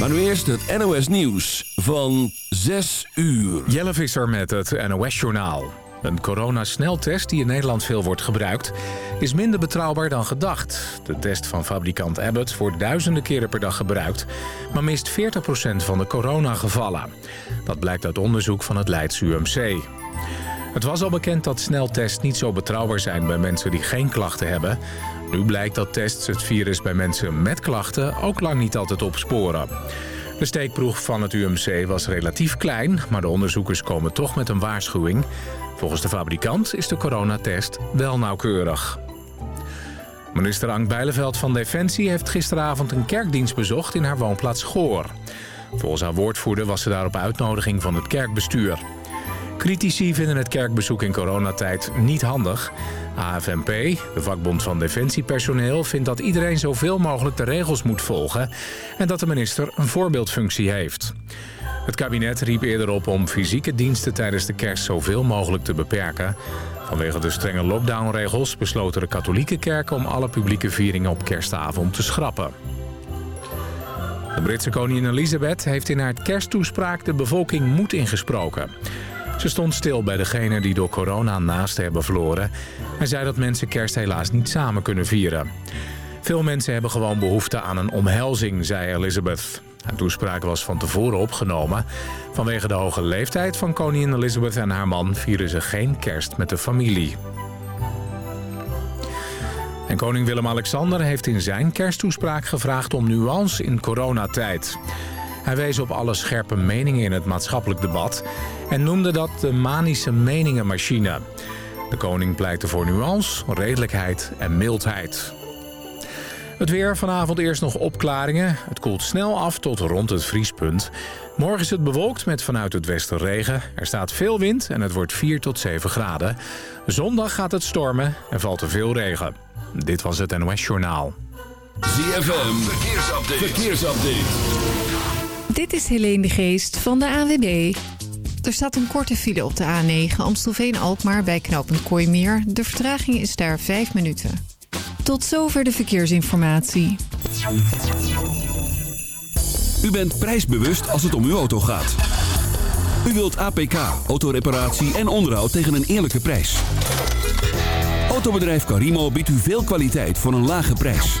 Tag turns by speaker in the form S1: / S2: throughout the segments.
S1: Maar nu eerst het NOS Nieuws van 6 uur.
S2: Jelle Visser met het NOS Journaal. Een coronasneltest die in Nederland veel wordt gebruikt... is minder betrouwbaar dan gedacht. De test van fabrikant Abbott wordt duizenden keren per dag gebruikt... maar mist 40% van de coronagevallen. Dat blijkt uit onderzoek van het Leids UMC. Het was al bekend dat sneltests niet zo betrouwbaar zijn... bij mensen die geen klachten hebben... Nu blijkt dat tests het virus bij mensen met klachten ook lang niet altijd opsporen. De steekproef van het UMC was relatief klein, maar de onderzoekers komen toch met een waarschuwing. Volgens de fabrikant is de coronatest wel nauwkeurig. Minister Ank Bijleveld van Defensie heeft gisteravond een kerkdienst bezocht in haar woonplaats Goor. Volgens haar woordvoerder was ze daar op uitnodiging van het kerkbestuur. Critici vinden het kerkbezoek in coronatijd niet handig. AFNP, de vakbond van defensiepersoneel, vindt dat iedereen zoveel mogelijk de regels moet volgen... en dat de minister een voorbeeldfunctie heeft. Het kabinet riep eerder op om fysieke diensten tijdens de kerst zoveel mogelijk te beperken. Vanwege de strenge lockdownregels besloten de katholieke kerken om alle publieke vieringen op kerstavond te schrappen. De Britse koningin Elizabeth heeft in haar kersttoespraak de bevolking moed ingesproken. Ze stond stil bij degenen die door corona naast hebben verloren... en zei dat mensen kerst helaas niet samen kunnen vieren. Veel mensen hebben gewoon behoefte aan een omhelzing, zei Elizabeth. Haar toespraak was van tevoren opgenomen. Vanwege de hoge leeftijd van koningin Elizabeth en haar man... vieren ze geen kerst met de familie. En koning Willem-Alexander heeft in zijn kersttoespraak gevraagd om nuance in coronatijd. Hij wees op alle scherpe meningen in het maatschappelijk debat... en noemde dat de manische meningenmachine. De koning pleitte voor nuance, redelijkheid en mildheid. Het weer vanavond eerst nog opklaringen. Het koelt snel af tot rond het vriespunt. Morgen is het bewolkt met vanuit het westen regen. Er staat veel wind en het wordt 4 tot 7 graden. Zondag gaat het stormen en valt er veel regen. Dit was het NOS Journaal.
S1: ZFM, verkeersupdate. verkeersupdate.
S3: Dit is Helene de Geest van de AWB. Er staat een korte file op de A9 Amstelveen-Alkmaar bij knooppunt Kooimeer. De vertraging is daar 5 minuten. Tot zover de verkeersinformatie.
S1: U bent prijsbewust als het om uw auto gaat. U wilt APK, autoreparatie en onderhoud tegen een eerlijke prijs. Autobedrijf Carimo biedt u veel kwaliteit voor een lage prijs.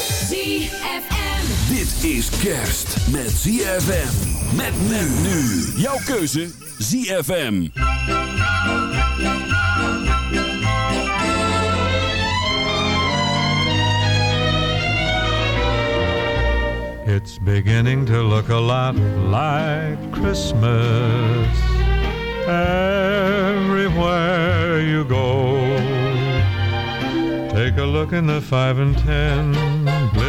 S4: ZFM.
S1: Dit is kerst met ZFM. Met men nu. Jouw keuze ZFM.
S5: It's beginning to look a lot like Christmas everywhere you go. Take a look in the five and ten,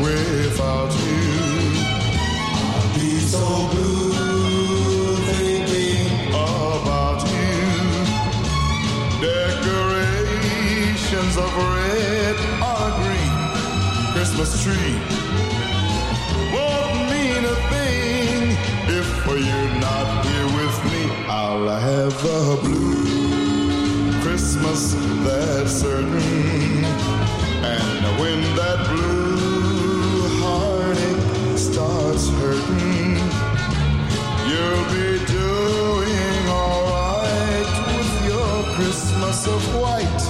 S6: without you. I'll be so blue thinking about you. Decorations of red a green Christmas tree won't mean a thing if you're not here with me. I'll have a blue Christmas, that's certain. And when that blue starts hurting, you'll be doing alright with your Christmas of white.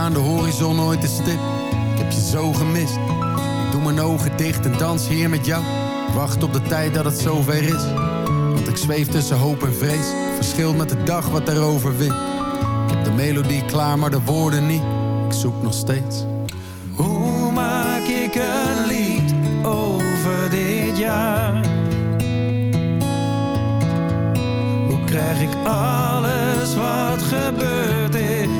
S7: Aan de horizon ooit een stip? Ik heb je zo gemist. Ik doe mijn ogen dicht en dans hier met jou. Wacht op de tijd dat het zover is. Want ik zweef tussen hoop en vrees. Verschilt met de dag wat erover wint. Ik heb de melodie klaar, maar de woorden niet. Ik zoek nog steeds.
S8: Hoe maak ik een lied over dit jaar? Hoe krijg ik alles wat gebeurd is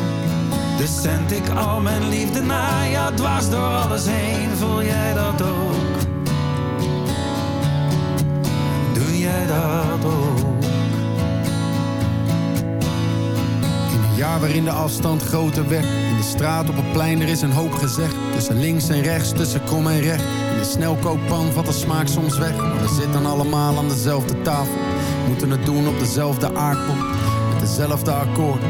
S8: Dus zend ik al mijn liefde naar jou dwars door alles heen. Voel jij dat ook? Doe jij dat ook?
S7: In een jaar waarin de afstand groter werd. In de straat op het plein, er is een hoop gezegd. Tussen links en rechts, tussen krom en recht. In de snelkookpan valt de smaak soms weg. Maar we zitten allemaal aan dezelfde tafel. Moeten het doen op dezelfde aardbol. Met dezelfde akkoorden.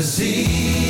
S8: En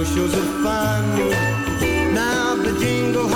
S9: Bushels of fun. Now the jingle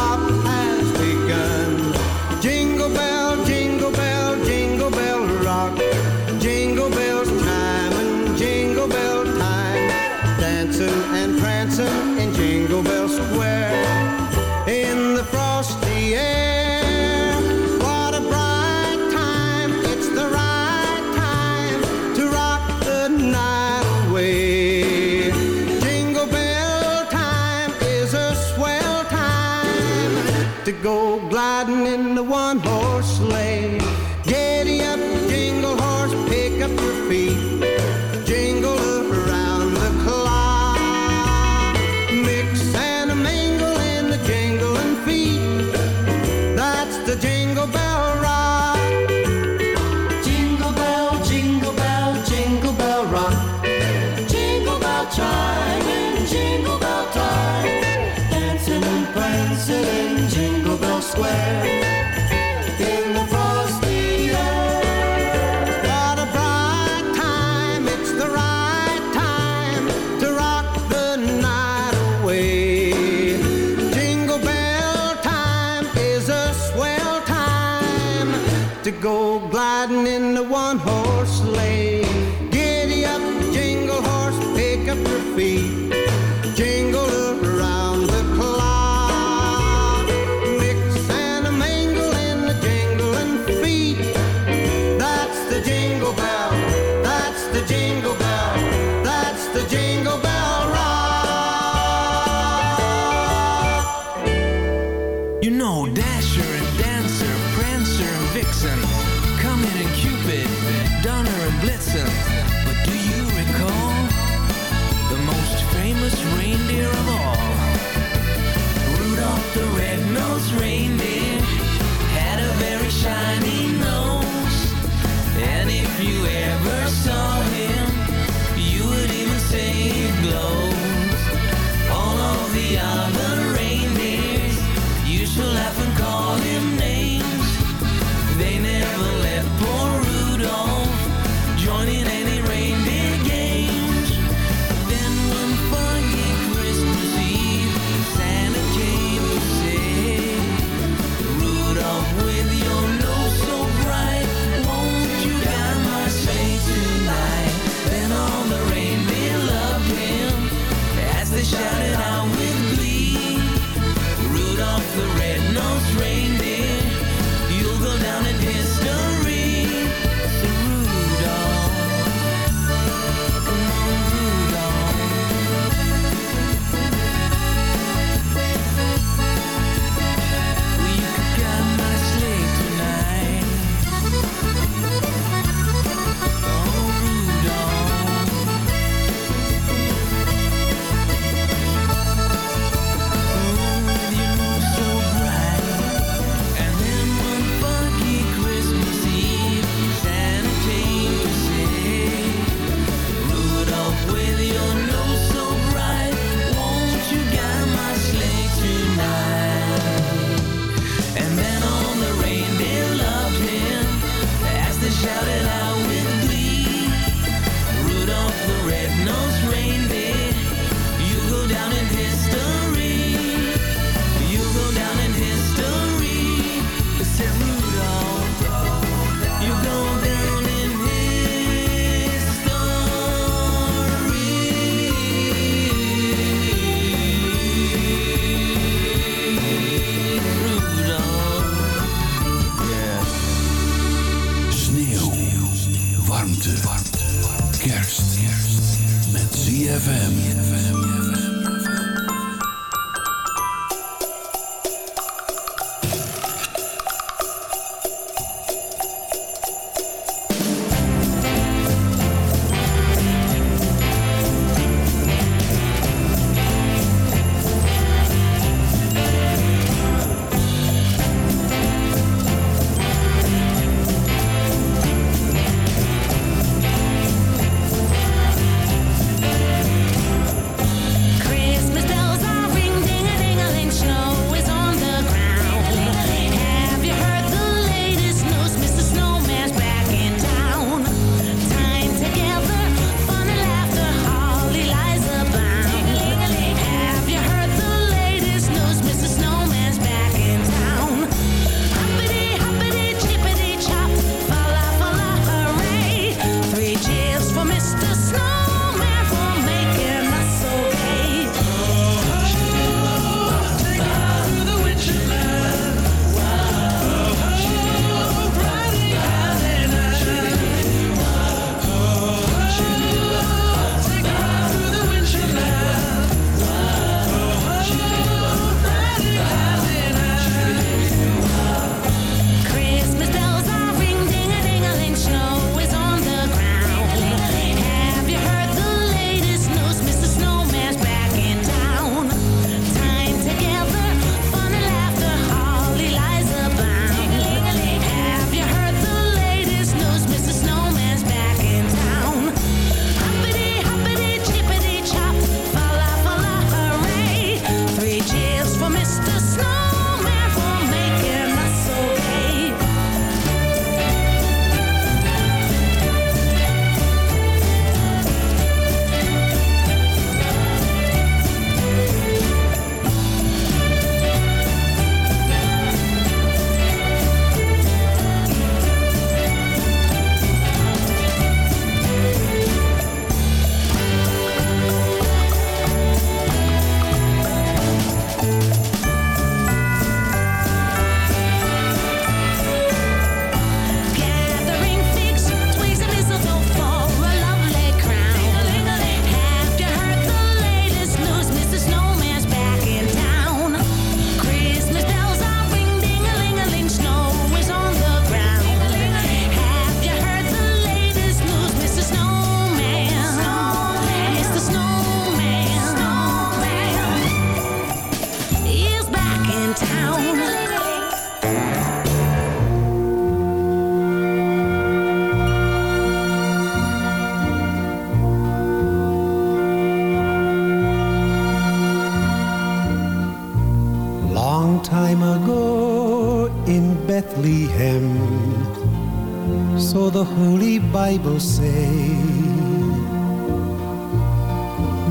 S8: say.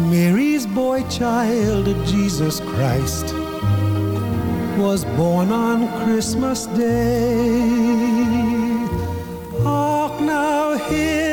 S10: Mary's boy child, Jesus Christ, was born on Christmas Day. Hark now, hear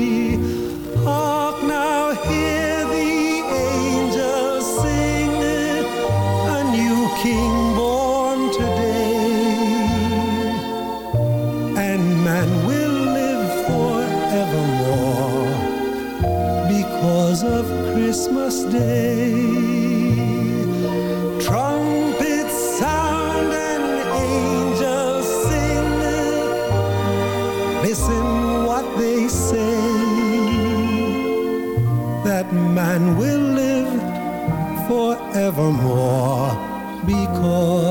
S10: Man will live forevermore because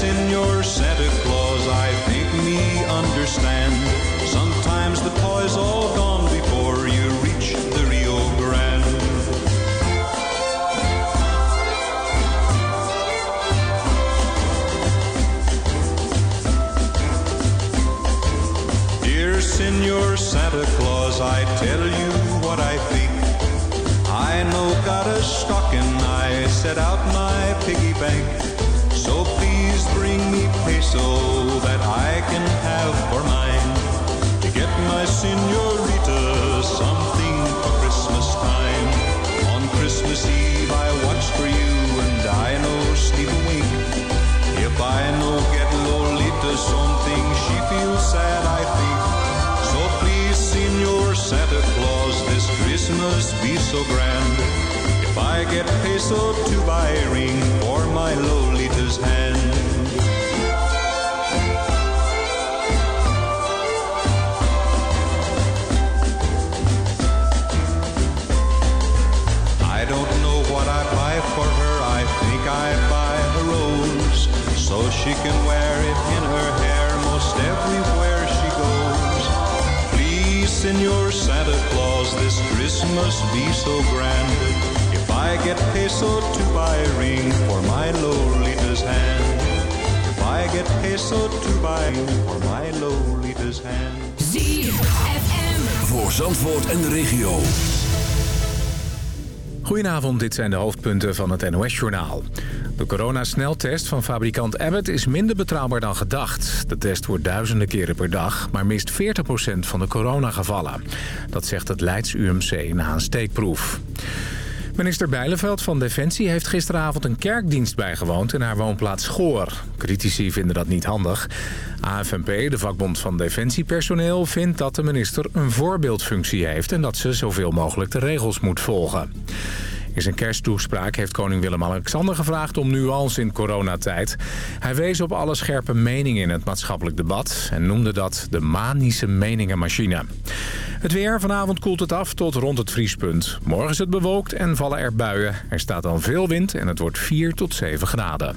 S11: Dear Senor Santa Claus, I think me understand. Sometimes the toy's all gone before you reach the Rio Grande. Dear Senor Santa Claus, I tell you what I think. I know got a stocking, I set out my piggy bank. So that I can have for mine. To get my senorita something for Christmas time. On Christmas Eve I watch for you and I know sleep a wink. If I know get Lolita something, she feels sad, I think. So please, Senor Santa Claus, this Christmas be so grand. If I get peso to buy a ring for my Lolita's she can wear it in her hair most everywhere she goes. Please, Senor Santa Claus, this Christmas be so grand. If I get peso to buy a ring for my Lolita's hand. If I get peso to buy a ring for my Lolita's hand.
S1: ZFM. Voor Zandvoort en de regio.
S2: Goedenavond, dit zijn de hoofdpunten van het NOS-journaal. De coronasneltest van fabrikant Abbott is minder betrouwbaar dan gedacht. De test wordt duizenden keren per dag, maar mist 40% van de coronagevallen. Dat zegt het Leids UMC na een steekproef. Minister Bijleveld van Defensie heeft gisteravond een kerkdienst bijgewoond in haar woonplaats Goor. Critici vinden dat niet handig. AFNP, de vakbond van defensiepersoneel, vindt dat de minister een voorbeeldfunctie heeft... en dat ze zoveel mogelijk de regels moet volgen. In zijn kersttoespraak heeft koning Willem-Alexander gevraagd om nuance in coronatijd. Hij wees op alle scherpe meningen in het maatschappelijk debat... en noemde dat de manische meningenmachine. Het weer, vanavond koelt het af tot rond het vriespunt. Morgen is het bewolkt en vallen er buien. Er staat dan veel wind en het wordt 4 tot 7 graden.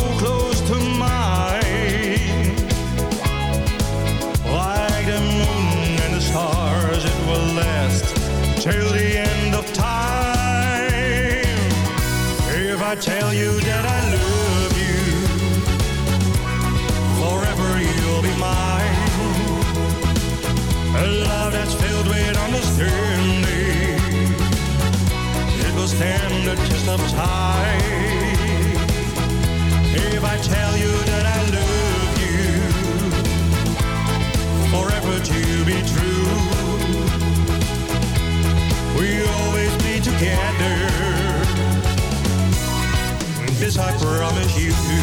S5: you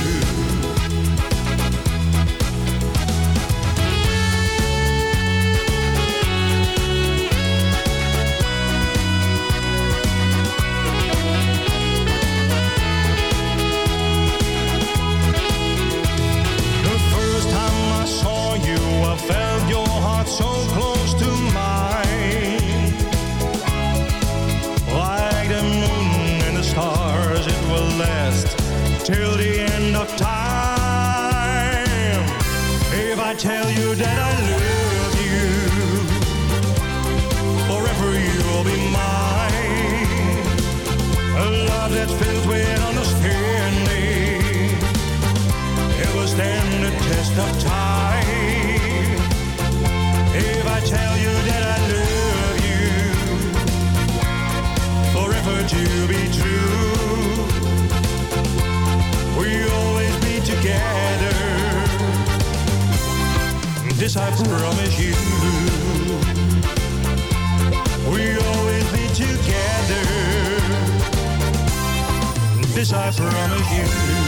S5: heart that's filled with understanding. It will stand the test of time. If I tell you that I love you, forever to be true. We'll always be together. This I promise you. I promise you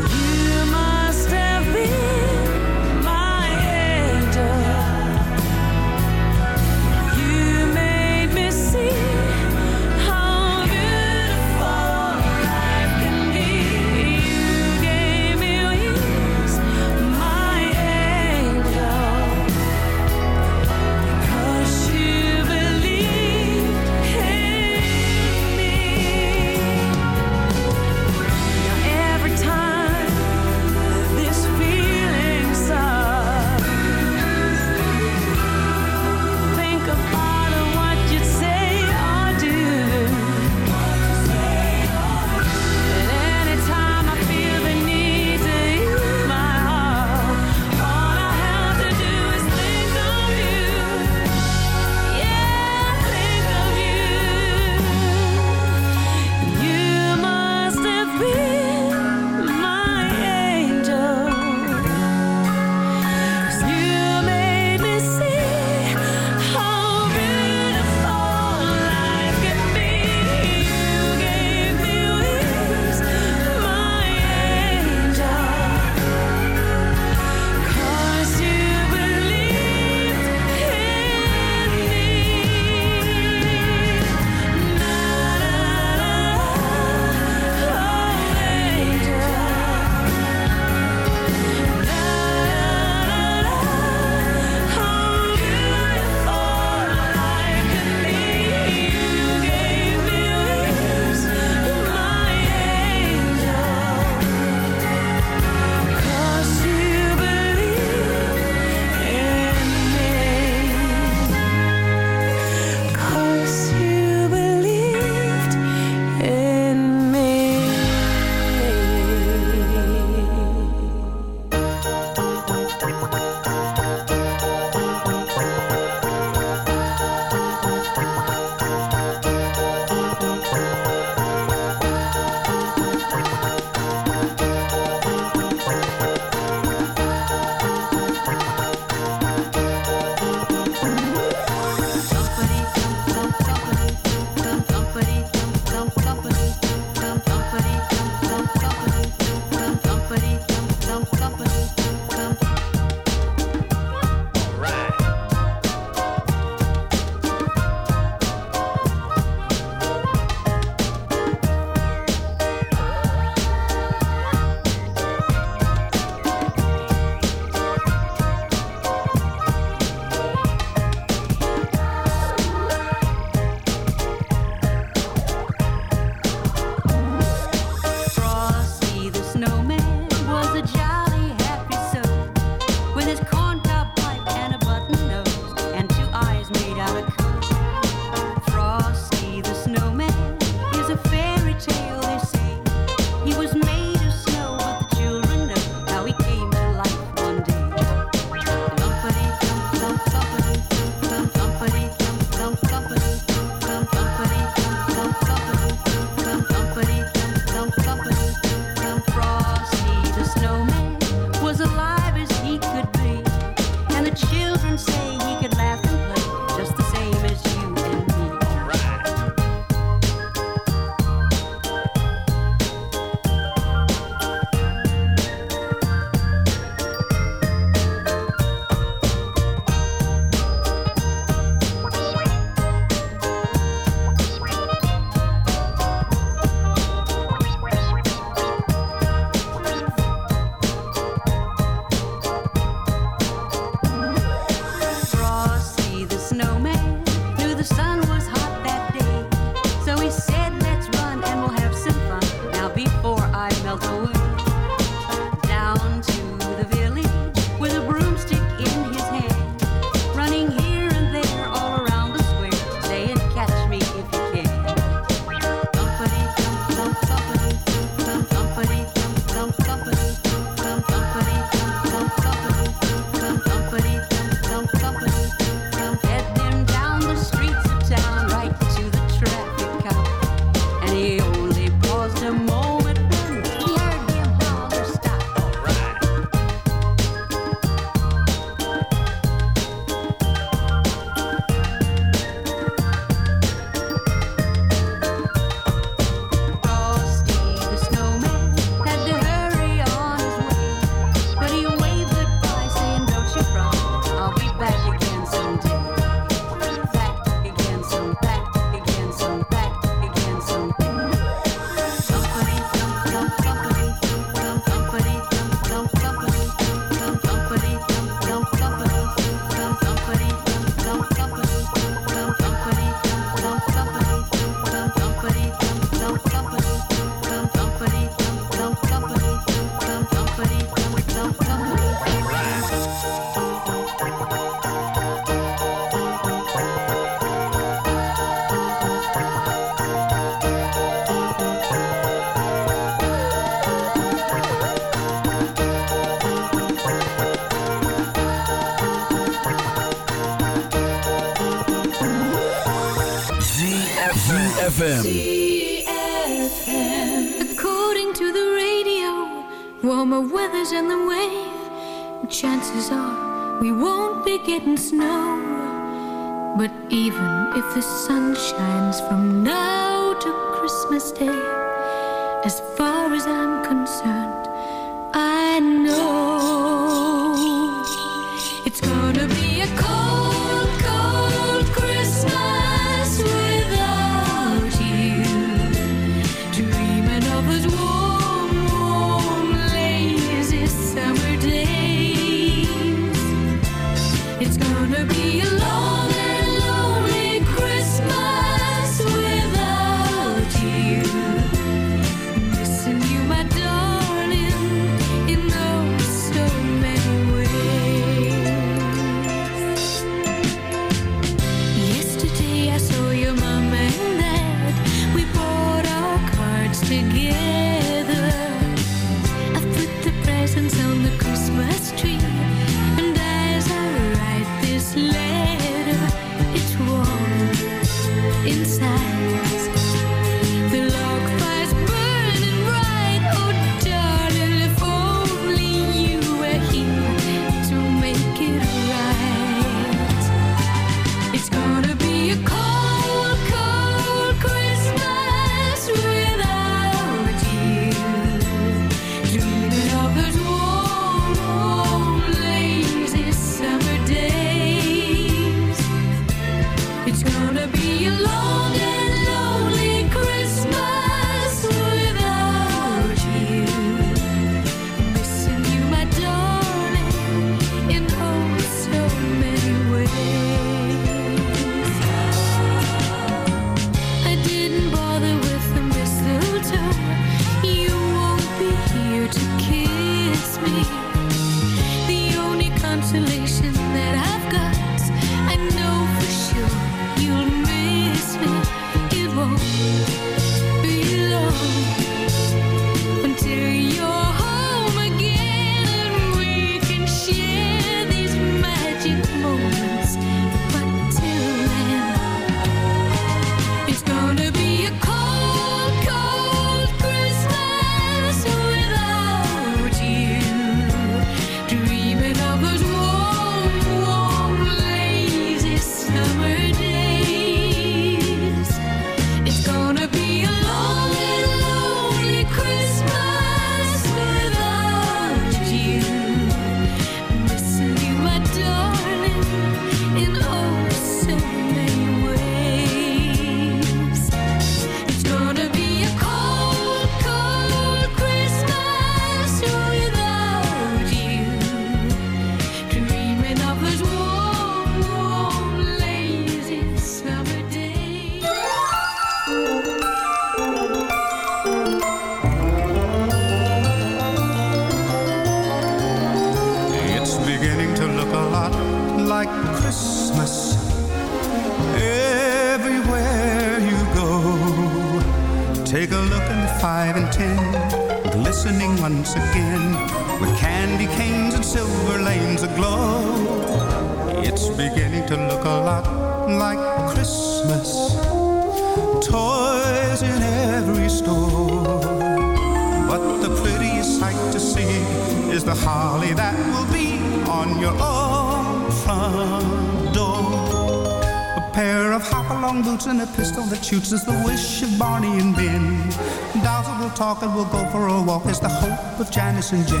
S12: that
S13: we'll go for a walk is the hope of Janice and Jen.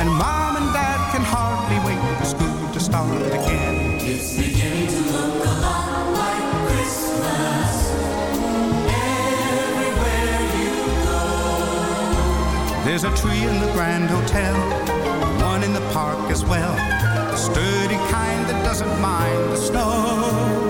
S13: And Mom and Dad can hardly wait for school to start again.
S14: It's beginning to look a lot like Christmas. Everywhere you go.
S13: There's a tree in the Grand Hotel, one in the park as well. A sturdy kind that doesn't mind the snow.